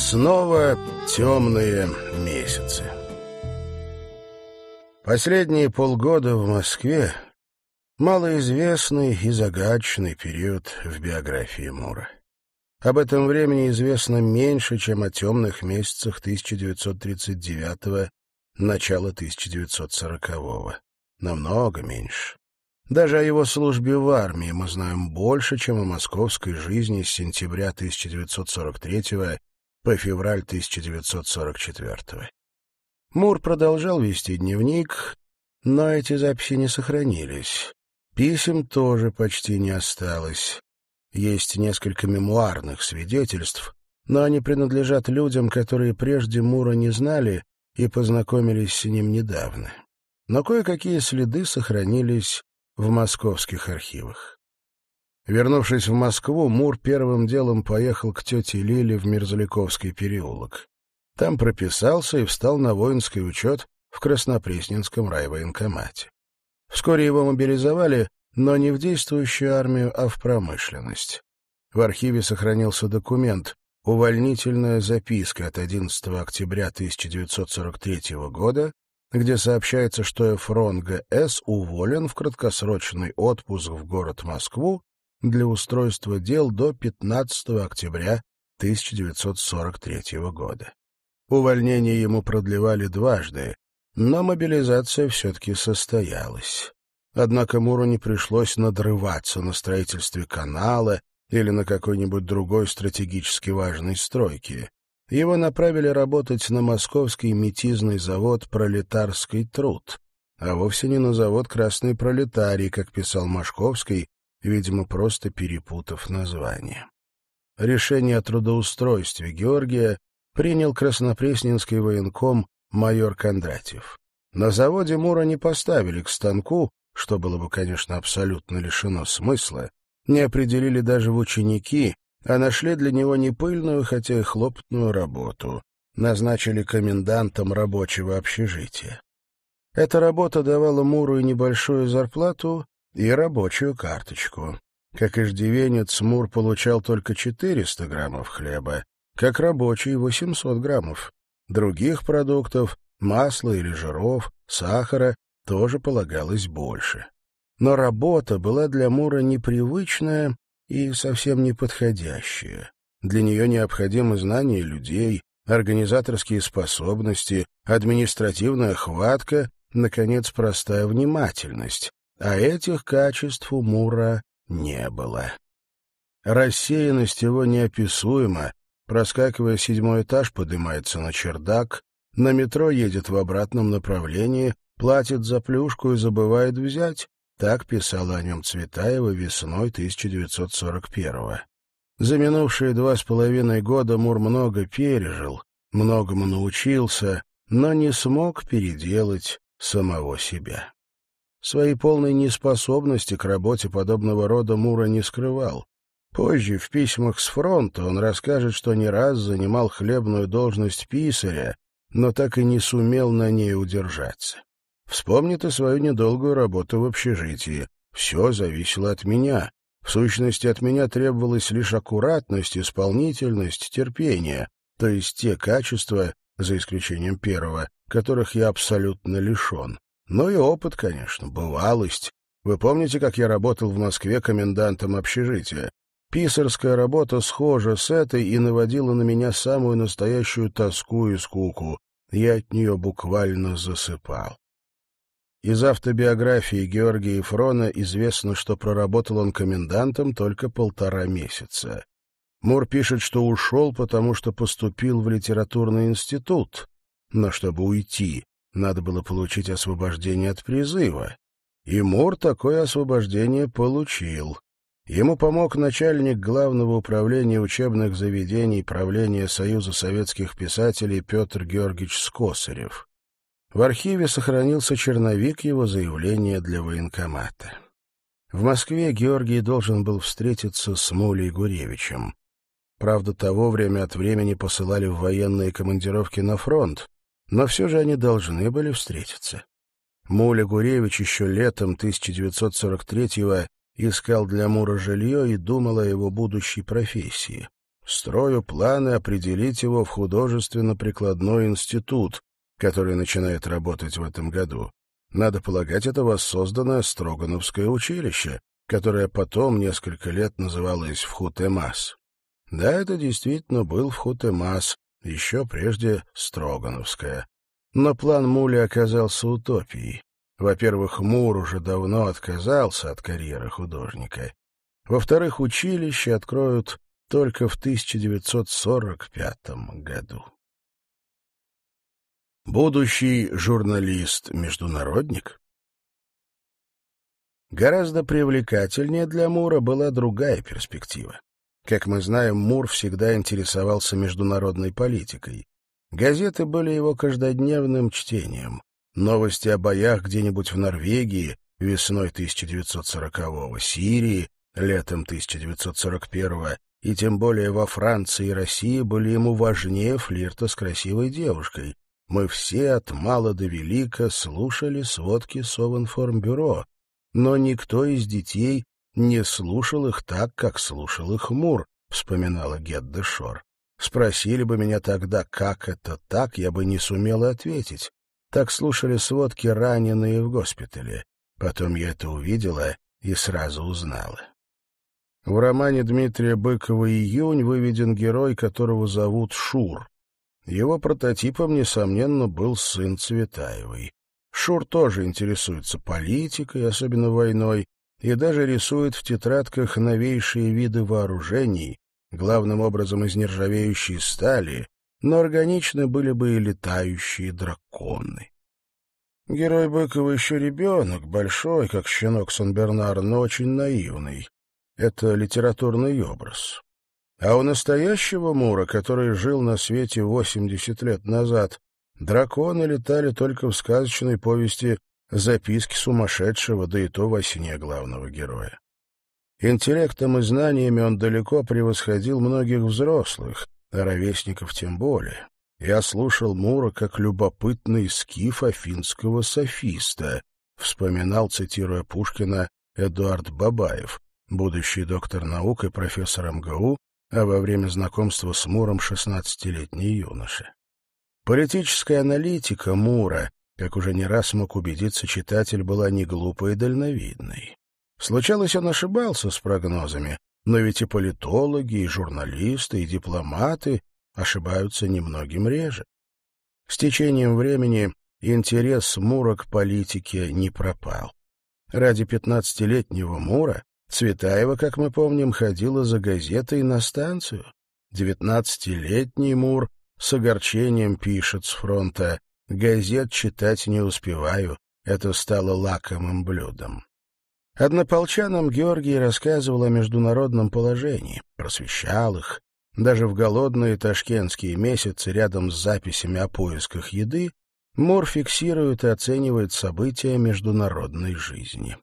Снова темные месяцы. Последние полгода в Москве — малоизвестный и загадочный период в биографии Мура. Об этом времени известно меньше, чем о темных месяцах 1939-го, начала 1940-го. Намного меньше. Даже о его службе в армии мы знаем больше, чем о московской жизни с сентября 1943 по февраль 1944. Мур продолжал вести дневник, но эти записи не сохранились. Писем тоже почти не осталось. Есть несколько мемуарных свидетельств, но они принадлежат людям, которые прежде Мура не знали и познакомились с ним недавно. Но кое-какие следы сохранились в московских архивах. Вернувшись в Москву, Мур первым делом поехал к тете Лиле в Мерзляковский переулок. Там прописался и встал на воинский учет в Краснопресненском райвоенкомате. Вскоре его мобилизовали, но не в действующую армию, а в промышленность. В архиве сохранился документ «Увольнительная записка» от 11 октября 1943 года, где сообщается, что Эфрон Г.С. уволен в краткосрочный отпуск в город Москву для устройства дел до 15 октября 1943 года. Увольнение ему продлевали дважды, но мобилизация все-таки состоялась. Однако Муру не пришлось надрываться на строительстве канала или на какой-нибудь другой стратегически важной стройке. Его направили работать на московский метизный завод «Пролетарский труд», а вовсе не на завод «Красный пролетарий», как писал Машковский видимо, просто перепутав название. Решение о трудоустройстве Георгия принял краснопресненский военком майор Кондратьев. На заводе Мура не поставили к станку, что было бы, конечно, абсолютно лишено смысла, не определили даже в ученики, а нашли для него не пыльную, хотя и хлопотную работу. Назначили комендантом рабочего общежития. Эта работа давала Муру и небольшую зарплату, и рабочую карточку. Как иждивенец, Мур получал только 400 граммов хлеба, как рабочий — 800 граммов. Других продуктов, масла или жиров, сахара тоже полагалось больше. Но работа была для Мура непривычная и совсем неподходящая. Для нее необходимы знания людей, организаторские способности, административная хватка, наконец, простая внимательность а этих качеств у Мура не было. Рассеянность его неописуема. Проскакивая седьмой этаж, поднимается на чердак, на метро едет в обратном направлении, платит за плюшку и забывает взять. Так писала о нем Цветаева весной 1941-го. За минувшие два с половиной года Мур много пережил, многому научился, но не смог переделать самого себя. Своей полной неспособности к работе подобного рода Мура не скрывал. Позже, в письмах с фронта, он расскажет, что не раз занимал хлебную должность писаря, но так и не сумел на ней удержаться. Вспомнит и свою недолгую работу в общежитии. Все зависело от меня. В сущности, от меня требовалась лишь аккуратность, исполнительность, терпение, то есть те качества, за исключением первого, которых я абсолютно лишен. Ну и опыт, конечно, бывалость. Вы помните, как я работал в Москве комендантом общежития? Писарская работа схожа с этой и наводила на меня самую настоящую тоску и скуку. Я от нее буквально засыпал. Из автобиографии Георгия Ефрона известно, что проработал он комендантом только полтора месяца. Мур пишет, что ушел, потому что поступил в литературный институт. Но чтобы уйти, надо было получить освобождение от призыва. И Мур такое освобождение получил. Ему помог начальник Главного управления учебных заведений правления Союза советских писателей Петр Георгиевич Скосарев. В архиве сохранился черновик его заявления для военкомата. В Москве Георгий должен был встретиться с Мулей Гуревичем. Правда, того время от времени посылали в военные командировки на фронт, но все же они должны были встретиться. Муля Гуревич еще летом 1943-го искал для Мура жилье и думал о его будущей профессии. Строю планы определить его в художественно-прикладной институт, который начинает работать в этом году. Надо полагать, это воссозданное Строгановское училище, которое потом несколько лет называлось Вхутемас. Да, это действительно был Вхутемас, еще прежде Строгановское. Но план Мули оказался утопией. Во-первых, Мур уже давно отказался от карьеры художника. Во-вторых, училище откроют только в 1945 году. Будущий журналист-международник? Гораздо привлекательнее для Мура была другая перспектива. Как мы знаем, Мур всегда интересовался международной политикой. Газеты были его каждодневным чтением. Новости о боях где-нибудь в Норвегии весной 1940-го, Сирии летом 1941-го и тем более во Франции и России были ему важнее флирта с красивой девушкой. Мы все от мала до велика слушали сводки Совинформбюро, но никто из детей не слушал их так, как слушал их Мур, вспоминала Гедда Шор. Спросили бы меня тогда, как это так, я бы не сумела ответить. Так слушали сводки раненые в госпитале. Потом я это увидела и сразу узнала. В романе Дмитрия Быкова «Июнь» выведен герой, которого зовут Шур. Его прототипом, несомненно, был сын Цветаевой. Шур тоже интересуется политикой, особенно войной, и даже рисует в тетрадках новейшие виды вооружений, главным образом из нержавеющей стали, но органичны были бы и летающие драконы. Герой Быкова еще ребенок, большой, как щенок Сан-Бернар, но очень наивный. Это литературный образ. А у настоящего Мура, который жил на свете 80 лет назад, драконы летали только в сказочной повести «Записки сумасшедшего», да и то во сне главного героя. Интеллектом и знаниями он далеко превосходил многих взрослых, а ровесников тем более. Я слушал Мура как любопытный скиф афинского софиста, вспоминал, цитируя Пушкина, Эдуард Бабаев, будущий доктор наук и профессор МГУ, а во время знакомства с Муром шестнадцатилетний юноша. Политическая аналитика Мура, как уже не раз мог убедиться читатель, была не глупой и дальновидной. Случалось, он ошибался с прогнозами, но ведь и политологи, и журналисты, и дипломаты ошибаются немногим реже. С течением времени интерес Мура к политике не пропал. Ради пятнадцатилетнего Мура Цветаева, как мы помним, ходила за газетой на станцию. Девятнадцатилетний Мур с огорчением пишет с фронта «Газет читать не успеваю, это стало лакомым блюдом». Однополчанам Георгий рассказывал о международном положении, просвещал их. Даже в голодные ташкентские месяцы рядом с записями о поисках еды Мур фиксирует и оценивает события международной жизни.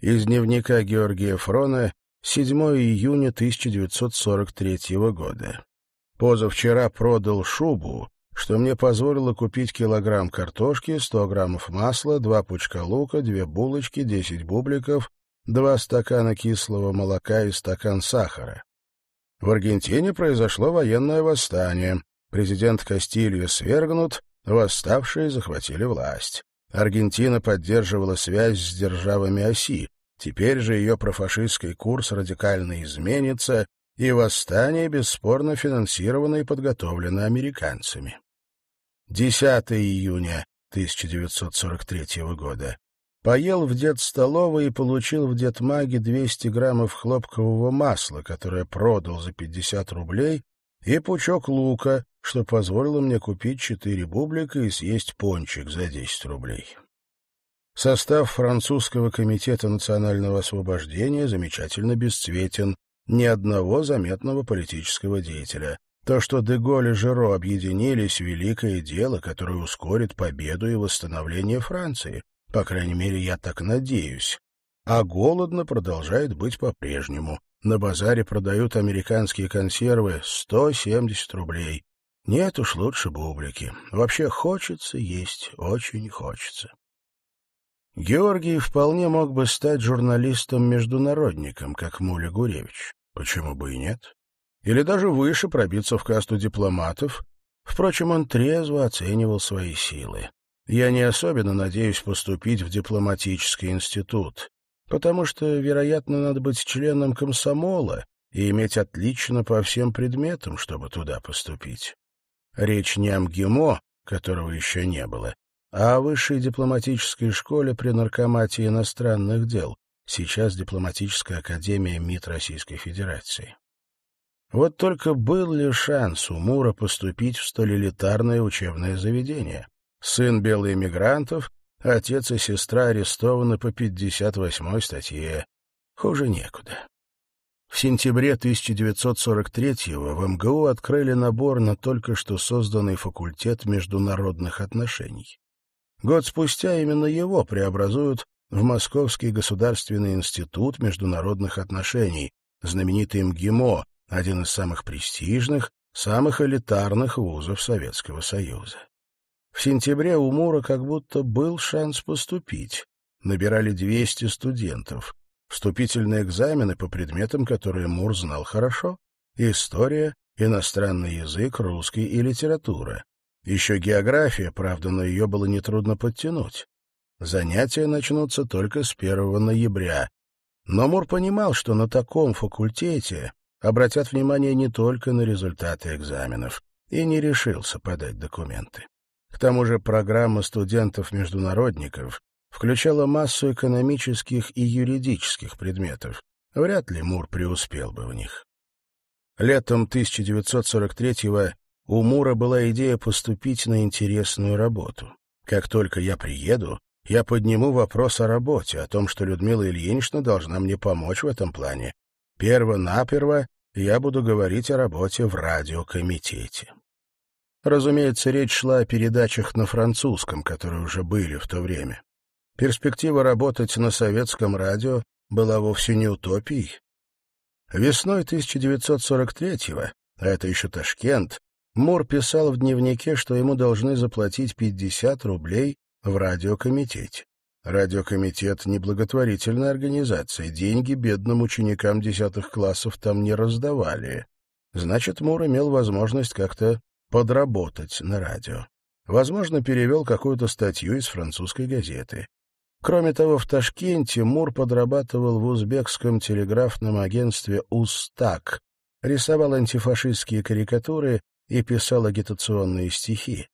Из дневника Георгия Фрона 7 июня 1943 года. Позавчера продал шубу, что мне позволило купить килограмм картошки, 100 граммов масла, два пучка лука, две булочки, 10 бубликов, два стакана кислого молока и стакан сахара. В Аргентине произошло военное восстание. Президент Кастильо свергнут, восставшие захватили власть. Аргентина поддерживала связь с державами оси, Теперь же ее профашистский курс радикально изменится, и восстание бесспорно финансировано и подготовлено американцами. 10 июня 1943 года. Поел в дед-столовой и получил в дед-маге 200 граммов хлопкового масла, которое продал за 50 рублей, и пучок лука, что позволило мне купить четыре бублика и съесть пончик за 10 рублей. Состав французского комитета национального освобождения замечательно бесцветен, ни одного заметного политического деятеля. То, что Деголь и Жиро объединились, — великое дело, которое ускорит победу и восстановление Франции. По крайней мере, я так надеюсь. А голодно продолжает быть по-прежнему. На базаре продают американские консервы 170 рублей. Нет уж лучше бублики. Вообще хочется есть, очень хочется. Георгий вполне мог бы стать журналистом-международником, как Муля Гуревич. Почему бы и нет? Или даже выше пробиться в касту дипломатов. Впрочем, он трезво оценивал свои силы. Я не особенно надеюсь поступить в дипломатический институт, потому что, вероятно, надо быть членом комсомола и иметь отлично по всем предметам, чтобы туда поступить. Речь не о МГИМО, которого еще не было, а о высшей дипломатической школе при наркомате иностранных дел, сейчас дипломатическая академия МИД Российской Федерации. Вот только был ли шанс у Мура поступить в столь элитарное учебное заведение? Сын белых эмигрантов, отец и сестра арестованы по 58-й статье. Хуже некуда. В сентябре 1943-го в МГУ открыли набор на только что созданный факультет международных отношений. Год спустя именно его преобразуют в Московский государственный институт международных отношений, знаменитый МГИМО, один из самых престижных, самых элитарных вузов Советского Союза. В сентябре у Мура как будто был шанс поступить. Набирали 200 студентов. Вступительные экзамены по предметам, которые Мур знал хорошо. История, иностранный язык, русский и литература. Еще география, правда, но ее было нетрудно подтянуть. Занятия начнутся только с 1 ноября. Но Мур понимал, что на таком факультете обратят внимание не только на результаты экзаменов, и не решился подать документы. К тому же программа студентов-международников включала массу экономических и юридических предметов. Вряд ли Мур преуспел бы в них. Летом 1943-го у Мура была идея поступить на интересную работу. Как только я приеду, я подниму вопрос о работе, о том, что Людмила Ильинична должна мне помочь в этом плане. Перво-наперво я буду говорить о работе в радиокомитете. Разумеется, речь шла о передачах на французском, которые уже были в то время. Перспектива работать на советском радио была вовсе не утопией. Весной 1943-го, а это еще Ташкент, Мур писал в дневнике, что ему должны заплатить 50 рублей в радиокомитете. Радиокомитет — неблаготворительная организация, деньги бедным ученикам десятых классов там не раздавали. Значит, Мур имел возможность как-то подработать на радио. Возможно, перевел какую-то статью из французской газеты. Кроме того, в Ташкенте Мур подрабатывал в узбекском телеграфном агентстве «Устак», рисовал антифашистские карикатуры и писал агитационные стихи.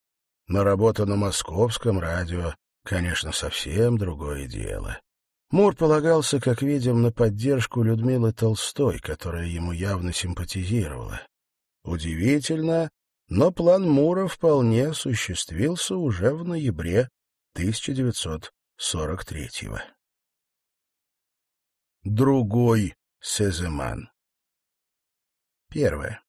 Но работа на московском радио, конечно, совсем другое дело. Мур полагался, как видим, на поддержку Людмилы Толстой, которая ему явно симпатизировала. Удивительно, но план Мура вполне осуществился уже в ноябре 1943-го. Другой Сеземан Первое.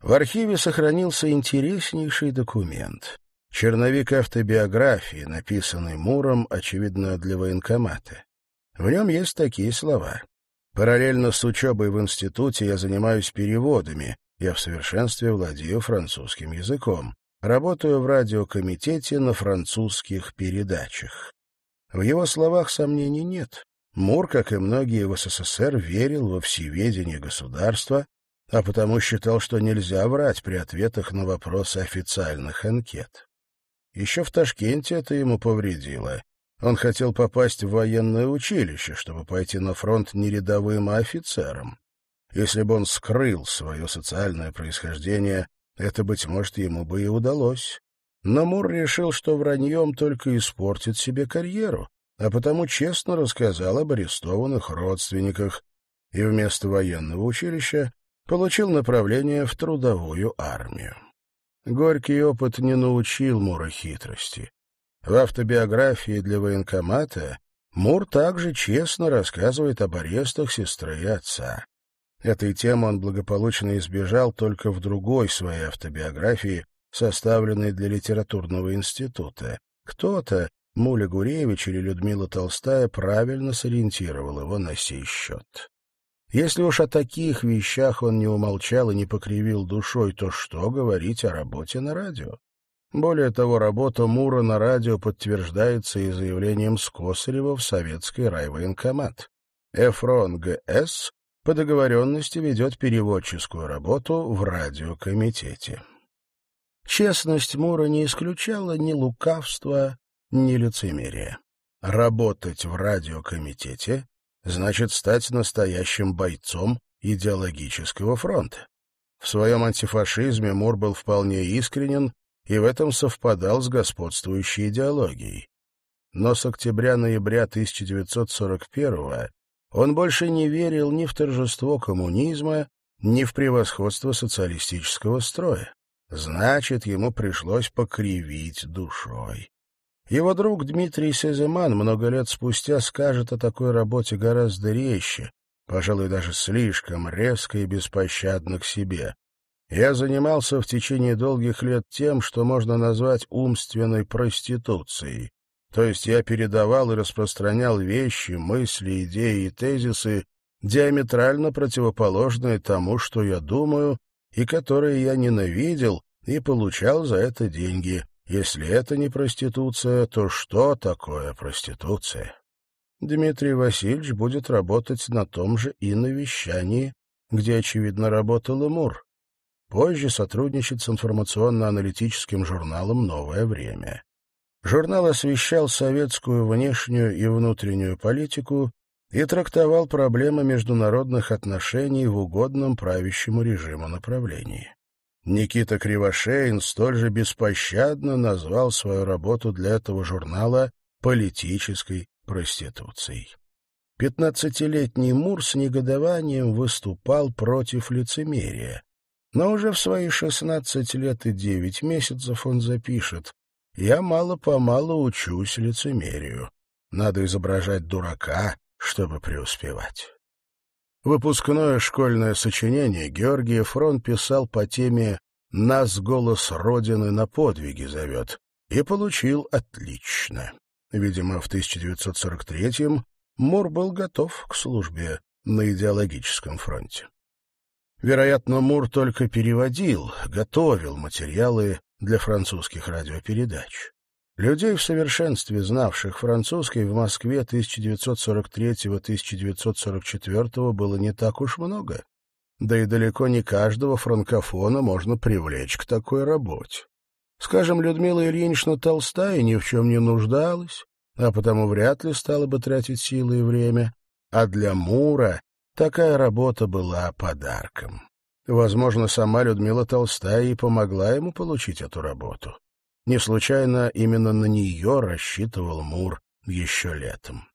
В архиве сохранился интереснейший документ. Черновик автобиографии, написанный Муром, очевидно, для военкомата. В нем есть такие слова. «Параллельно с учебой в институте я занимаюсь переводами. Я в совершенстве владею французским языком. Работаю в радиокомитете на французских передачах». В его словах сомнений нет. Мур, как и многие в СССР, верил во всеведение государства, а потому считал, что нельзя врать при ответах на вопросы официальных анкет. Еще в Ташкенте это ему повредило. Он хотел попасть в военное училище, чтобы пойти на фронт не рядовым, а офицером. Если бы он скрыл свое социальное происхождение, это, быть может, ему бы и удалось. Но Мур решил, что враньем только испортит себе карьеру, а потому честно рассказал об арестованных родственниках и вместо военного училища получил направление в трудовую армию. Горький опыт не научил Мура хитрости. В автобиографии для военкомата Мур также честно рассказывает об арестах сестры и отца. Этой темы он благополучно избежал только в другой своей автобиографии, составленной для литературного института. Кто-то, Муля Гуревич или Людмила Толстая, правильно сориентировал его на сей счет. Если уж о таких вещах он не умолчал и не покривил душой, то что говорить о работе на радио? Более того, работа Мура на радио подтверждается и заявлением Скосарева в советский райвоенкомат. Эфрон Г.С. по договоренности ведет переводческую работу в радиокомитете. Честность Мура не исключала ни лукавства, ни лицемерия. Работать в радиокомитете значит стать настоящим бойцом идеологического фронта. В своем антифашизме Мур был вполне искренен и в этом совпадал с господствующей идеологией. Но с октября-ноября 1941 он больше не верил ни в торжество коммунизма, ни в превосходство социалистического строя. Значит, ему пришлось покривить душой. Его друг Дмитрий Сеземан много лет спустя скажет о такой работе гораздо резче, пожалуй, даже слишком резко и беспощадно к себе. Я занимался в течение долгих лет тем, что можно назвать умственной проституцией. То есть я передавал и распространял вещи, мысли, идеи и тезисы, диаметрально противоположные тому, что я думаю, и которые я ненавидел, и получал за это деньги. Если это не проституция, то что такое проституция? Дмитрий Васильевич будет работать на том же и на где, очевидно, работал и Мур. Позже сотрудничать с информационно-аналитическим журналом «Новое время». Журнал освещал советскую внешнюю и внутреннюю политику и трактовал проблемы международных отношений в угодном правящему режиму направлении. Никита Кривошеин столь же беспощадно назвал свою работу для этого журнала политической проституцией. Пятнадцатилетний Мур с негодованием выступал против лицемерия. Но уже в свои шестнадцать лет и девять месяцев он запишет «Я мало-помалу учусь лицемерию. Надо изображать дурака, чтобы преуспевать». Выпускное школьное сочинение Георгий Фрон писал по теме «Нас голос Родины на подвиги зовет» и получил отлично. Видимо, в 1943-м Мур был готов к службе на идеологическом фронте. Вероятно, Мур только переводил, готовил материалы для французских радиопередач. Людей в совершенстве, знавших французский, в Москве 1943-1944 было не так уж много. Да и далеко не каждого франкофона можно привлечь к такой работе. Скажем, Людмила Ильинична Толстая ни в чем не нуждалась, а потому вряд ли стала бы тратить силы и время. А для Мура такая работа была подарком. Возможно, сама Людмила Толстая и помогла ему получить эту работу. Не случайно именно на нее рассчитывал Мур еще летом.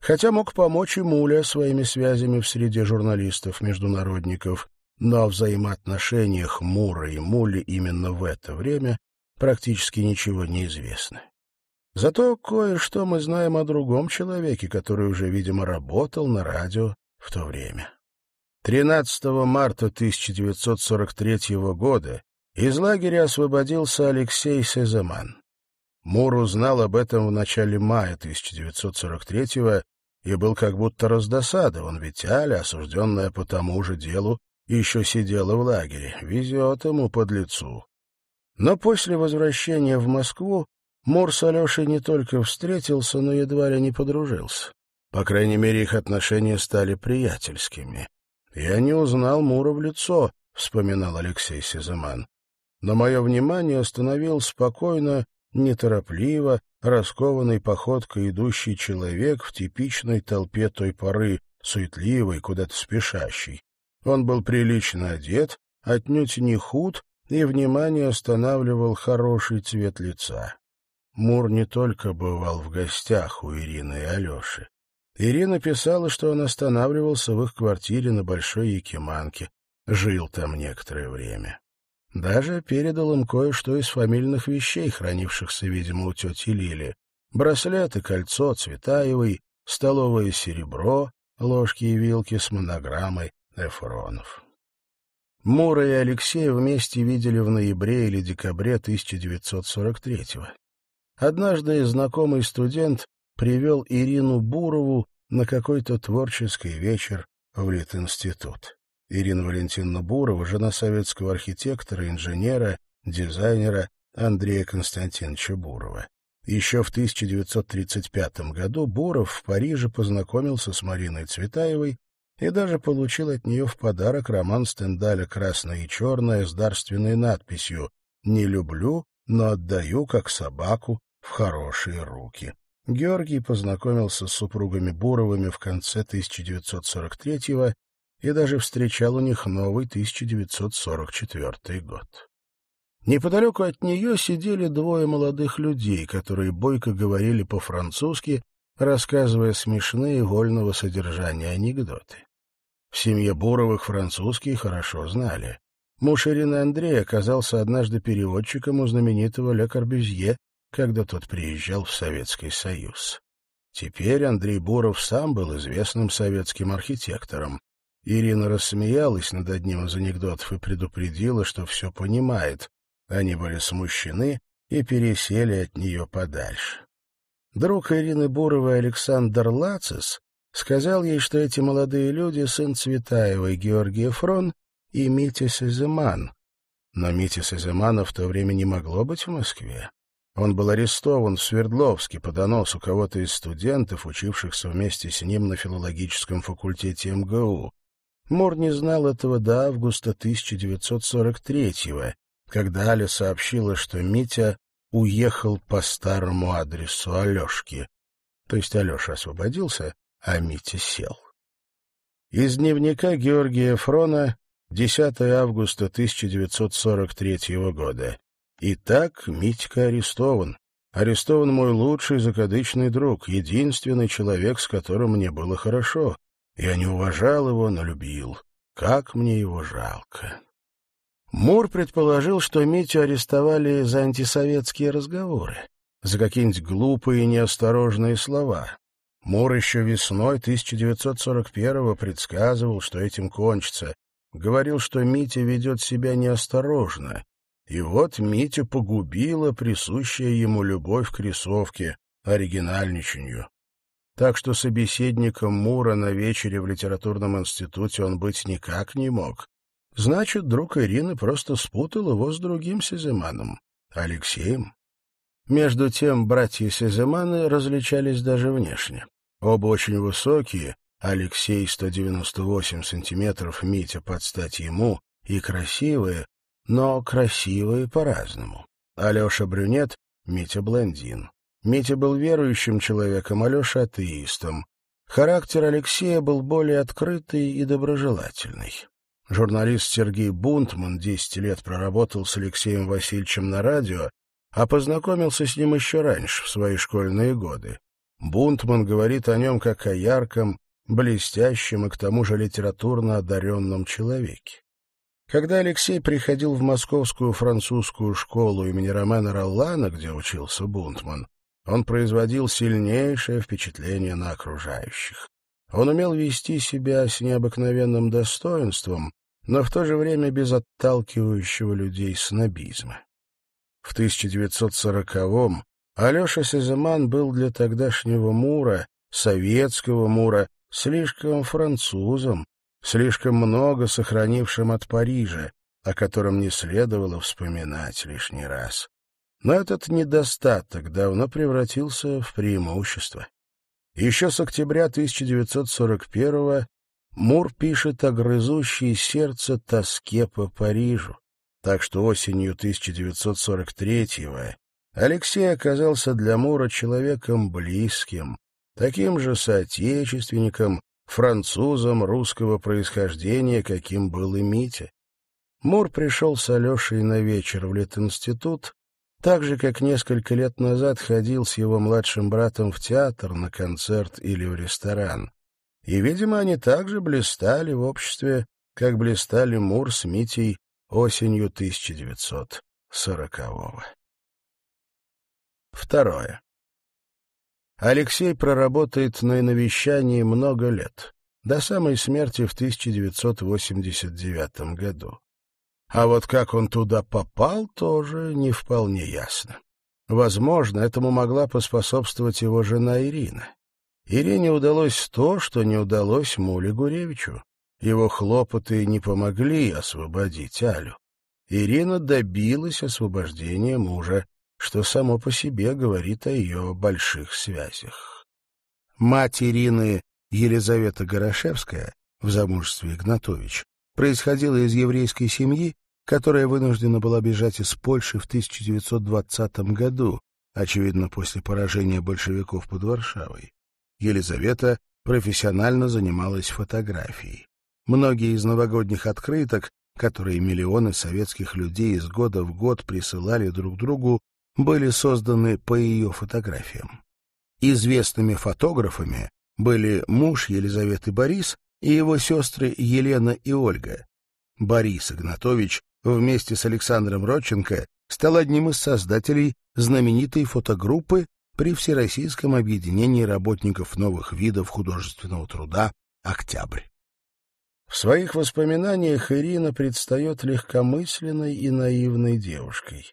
Хотя мог помочь и Муля своими связями в среде журналистов-международников, но о взаимоотношениях Мура и Мули именно в это время практически ничего не известно. Зато кое-что мы знаем о другом человеке, который уже, видимо, работал на радио в то время. 13 марта 1943 года из лагеря освободился Алексей Сезаман. Мур узнал об этом в начале мая 1943-го и был как будто раздосадован, ведь Аля, осужденная по тому же делу, еще сидела в лагере. Везет ему под лицу. Но после возвращения в Москву Мур с Алешей не только встретился, но едва ли не подружился. По крайней мере, их отношения стали приятельскими. «Я не узнал Мура в лицо», — вспоминал Алексей Сезаман но мое внимание остановил спокойно, неторопливо, раскованной походкой идущий человек в типичной толпе той поры, суетливый, куда-то спешащий. Он был прилично одет, отнюдь не худ, и внимание останавливал хороший цвет лица. Мур не только бывал в гостях у Ирины и Алеши. Ирина писала, что он останавливался в их квартире на Большой Якиманке, жил там некоторое время. Даже передал им кое-что из фамильных вещей, хранившихся, видимо, у тети Лили. Браслет и кольцо Цветаевой, столовое серебро, ложки и вилки с монограммой Эфронов. Мура и Алексей вместе видели в ноябре или декабре 1943-го. Однажды знакомый студент привел Ирину Бурову на какой-то творческий вечер в Литинститут. Ирина Валентиновна Бурова, жена советского архитектора, инженера, дизайнера Андрея Константиновича Бурова. Еще в 1935 году Буров в Париже познакомился с Мариной Цветаевой и даже получил от нее в подарок роман Стендаля «Красное и черное» с дарственной надписью «Не люблю, но отдаю, как собаку, в хорошие руки». Георгий познакомился с супругами Буровыми в конце 1943-го и даже встречал у них новый 1944 год. Неподалеку от нее сидели двое молодых людей, которые бойко говорили по-французски, рассказывая смешные вольного содержания анекдоты. В семье Буровых французский хорошо знали. Муж Ирины Андрей оказался однажды переводчиком у знаменитого Ле Корбюзье, когда тот приезжал в Советский Союз. Теперь Андрей Буров сам был известным советским архитектором. Ирина рассмеялась над одним из анекдотов и предупредила, что все понимает, они были смущены и пересели от нее подальше. Друг Ирины Буровой Александр Лацис сказал ей, что эти молодые люди — сын Цветаевой Георгий Фрон и Митя Сеземан. Но Митя Сеземана в то время не могло быть в Москве. Он был арестован в Свердловске по доносу кого-то из студентов, учившихся вместе с ним на филологическом факультете МГУ. Мур не знал этого до августа 1943-го, когда Аля сообщила, что Митя уехал по старому адресу Алешки. То есть Алеша освободился, а Митя сел. Из дневника Георгия Фрона 10 августа 1943 года. Итак, Митька арестован. Арестован мой лучший закадычный друг, единственный человек, с которым мне было хорошо. Я не уважал его, но любил. Как мне его жалко. Мур предположил, что Митю арестовали за антисоветские разговоры, за какие-нибудь глупые и неосторожные слова. Мур еще весной 1941-го предсказывал, что этим кончится. Говорил, что Митя ведет себя неосторожно. И вот Митя погубила присущая ему любовь к рисовке, оригинальничанию. Так что собеседником Мура на вечере в литературном институте он быть никак не мог. Значит, друг Ирины просто спутал его с другим Сеземаном, Алексеем. Между тем, братья Сеземаны различались даже внешне. Оба очень высокие, Алексей 198 сантиметров, Митя под стать ему, и красивые, но красивые по-разному. Алеша брюнет, Митя блондин. Митя был верующим человеком, Алеша атеистом. Характер Алексея был более открытый и доброжелательный. Журналист Сергей Бунтман 10 лет проработал с Алексеем Васильевичем на радио, а познакомился с ним еще раньше, в свои школьные годы. Бунтман говорит о нем как о ярком, блестящем и к тому же литературно одаренном человеке. Когда Алексей приходил в московскую французскую школу имени Ромена Роллана, где учился Бунтман, он производил сильнейшее впечатление на окружающих. Он умел вести себя с необыкновенным достоинством, но в то же время без отталкивающего людей снобизма. В 1940-м Алеша Сеземан был для тогдашнего Мура, советского Мура, слишком французом, слишком много сохранившим от Парижа, о котором не следовало вспоминать лишний раз. Но этот недостаток давно превратился в преимущество. Еще с октября 1941-го Мур пишет о грызущей сердце тоске по Парижу. Так что осенью 1943-го Алексей оказался для Мура человеком близким, таким же соотечественником, французом русского происхождения, каким был и Митя. Мур пришел с Алешей на вечер в Литинститут, так же, как несколько лет назад ходил с его младшим братом в театр, на концерт или в ресторан. И, видимо, они также блистали в обществе, как блистали Мур с Митей осенью 1940-го. Второе. Алексей проработает на навещании много лет, до самой смерти в 1989 году. А вот как он туда попал, тоже не вполне ясно. Возможно, этому могла поспособствовать его жена Ирина. Ирине удалось то, что не удалось Муле Гуревичу. Его хлопоты не помогли освободить Алю. Ирина добилась освобождения мужа, что само по себе говорит о ее больших связях. Мать Ирины, Елизавета Горошевская, в замужестве Игнатович, происходила из еврейской семьи, которая вынуждена была бежать из Польши в 1920 году, очевидно, после поражения большевиков под Варшавой. Елизавета профессионально занималась фотографией. Многие из новогодних открыток, которые миллионы советских людей из года в год присылали друг другу, были созданы по ее фотографиям. Известными фотографами были муж Елизаветы Борис и его сестры Елена и Ольга. Борис Игнатович вместе с Александром Родченко стал одним из создателей знаменитой фотогруппы при Всероссийском объединении работников новых видов художественного труда «Октябрь». В своих воспоминаниях Ирина предстает легкомысленной и наивной девушкой.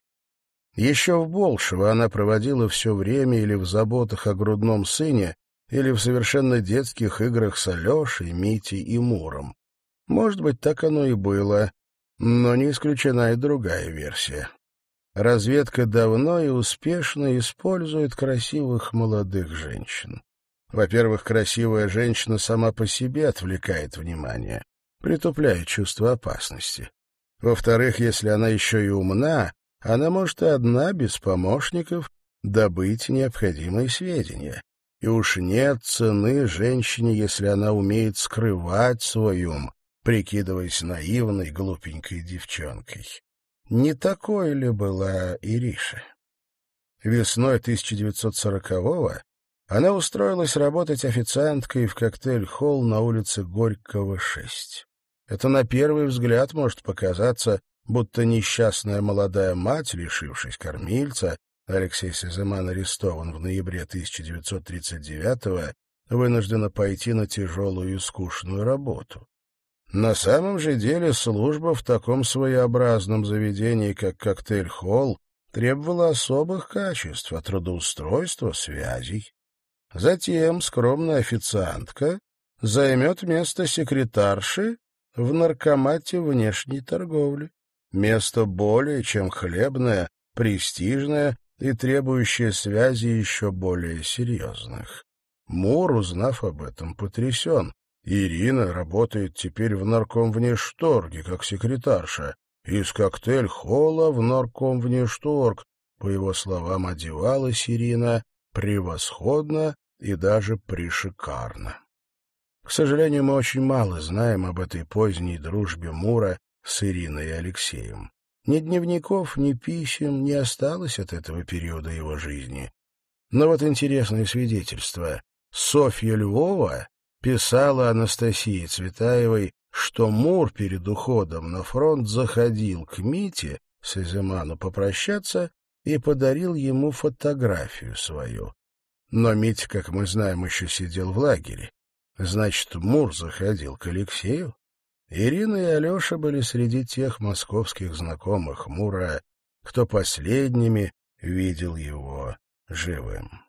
Еще в Болшево она проводила все время или в заботах о грудном сыне, или в совершенно детских играх с Алешей, Митей и Муром. Может быть, так оно и было, но не исключена и другая версия. Разведка давно и успешно использует красивых молодых женщин. Во-первых, красивая женщина сама по себе отвлекает внимание, притупляет чувство опасности. Во-вторых, если она еще и умна, она может и одна, без помощников, добыть необходимые сведения. И уж нет цены женщине, если она умеет скрывать свой ум, прикидываясь наивной, глупенькой девчонкой. Не такой ли была Ириша? Весной 1940-го она устроилась работать официанткой в коктейль-холл на улице Горького, 6. Это на первый взгляд может показаться, будто несчастная молодая мать, лишившись кормильца, Алексей Сеземан арестован в ноябре 1939-го, вынуждена пойти на тяжелую и скучную работу. На самом же деле служба в таком своеобразном заведении, как коктейль-холл, требовала особых качеств, от трудоустройства, связей. Затем скромная официантка займет место секретарши в наркомате внешней торговли. Место более чем хлебное, престижное и требующее связи еще более серьезных. Мур, узнав об этом, потрясен. Ирина работает теперь в нарком внешторге, как секретарша. Из коктейль-холла в нарком внешторг. По его словам, одевалась Ирина превосходно и даже пришикарно. К сожалению, мы очень мало знаем об этой поздней дружбе Мура с Ириной и Алексеем. Ни дневников, ни писем не осталось от этого периода его жизни. Но вот интересное свидетельство. Софья Львова писала Анастасии Цветаевой, что Мур перед уходом на фронт заходил к Мите, Сеземану, попрощаться и подарил ему фотографию свою. Но Митя, как мы знаем, еще сидел в лагере. Значит, Мур заходил к Алексею? Ирина и Алеша были среди тех московских знакомых Мура, кто последними видел его живым.